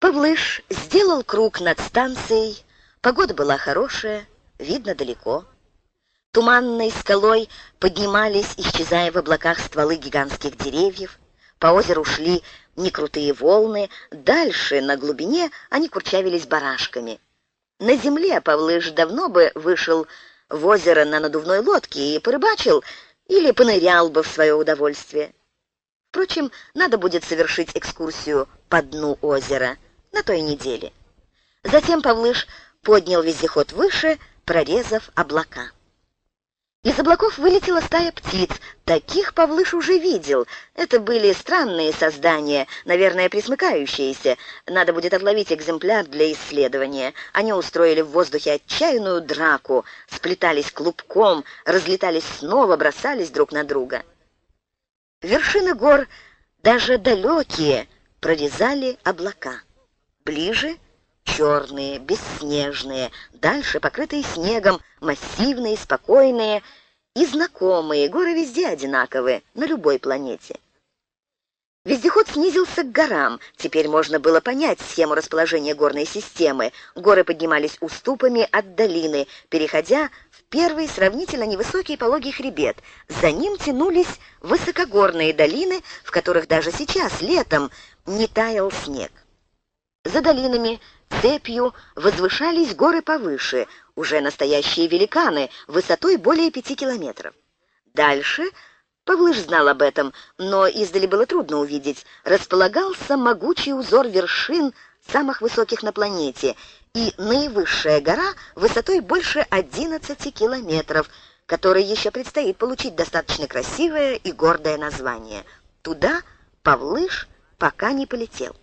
Павлыш сделал круг над станцией. Погода была хорошая, видно далеко. Туманной скалой поднимались, исчезая в облаках стволы гигантских деревьев. По озеру шли некрутые волны, дальше, на глубине, они курчавились барашками. На земле Павлыш давно бы вышел в озеро на надувной лодке и порыбачил или понырял бы в свое удовольствие. Впрочем, надо будет совершить экскурсию по дну озера на той неделе. Затем Павлыш поднял вездеход выше, прорезав облака. Из облаков вылетела стая птиц. Таких Павлыш уже видел. Это были странные создания, наверное, присмыкающиеся. Надо будет отловить экземпляр для исследования. Они устроили в воздухе отчаянную драку, сплетались клубком, разлетались снова, бросались друг на друга. Вершины гор, даже далекие, прорезали облака. Ближе — черные, бесснежные, дальше покрытые снегом, массивные, спокойные и знакомые. Горы везде одинаковые, на любой планете. Вездеход снизился к горам. Теперь можно было понять схему расположения горной системы. Горы поднимались уступами от долины, переходя в первый сравнительно невысокий пологий хребет. За ним тянулись высокогорные долины, в которых даже сейчас, летом, не таял снег. За долинами цепью возвышались горы повыше, уже настоящие великаны, высотой более пяти километров. Дальше, Павлыш знал об этом, но издали было трудно увидеть, располагался могучий узор вершин самых высоких на планете, и наивысшая гора высотой больше 11 километров, которой еще предстоит получить достаточно красивое и гордое название. Туда Павлыш пока не полетел.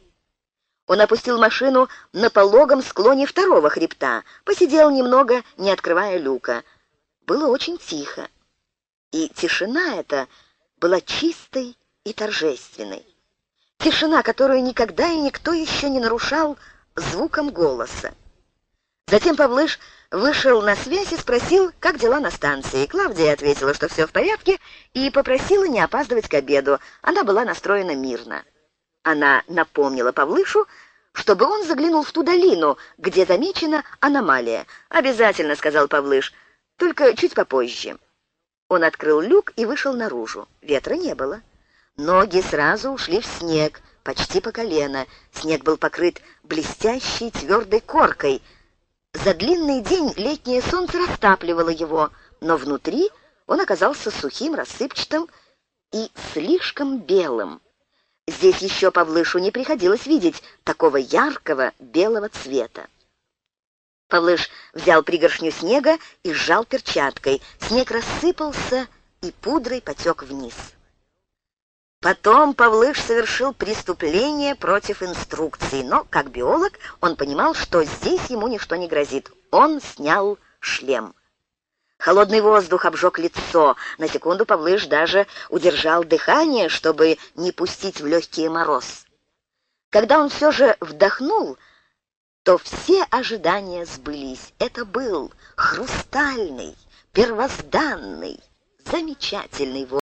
Он опустил машину на пологом склоне второго хребта, посидел немного, не открывая люка. Было очень тихо. И тишина эта была чистой и торжественной. Тишина, которую никогда и никто еще не нарушал звуком голоса. Затем Павлыш вышел на связь и спросил, как дела на станции. Клавдия ответила, что все в порядке, и попросила не опаздывать к обеду. Она была настроена мирно. Она напомнила Павлышу, чтобы он заглянул в ту долину, где замечена аномалия. «Обязательно», — сказал Павлыш, — «только чуть попозже». Он открыл люк и вышел наружу. Ветра не было. Ноги сразу ушли в снег, почти по колено. Снег был покрыт блестящей твердой коркой. За длинный день летнее солнце растапливало его, но внутри он оказался сухим, рассыпчатым и слишком белым. Здесь еще Павлышу не приходилось видеть такого яркого белого цвета. Павлыш взял пригоршню снега и сжал перчаткой. Снег рассыпался и пудрой потек вниз. Потом Павлыш совершил преступление против инструкций, но, как биолог, он понимал, что здесь ему ничто не грозит. Он снял шлем. Холодный воздух обжег лицо. На секунду Павлыш даже удержал дыхание, чтобы не пустить в легкий мороз. Когда он все же вдохнул, то все ожидания сбылись. Это был хрустальный, первозданный, замечательный воздух.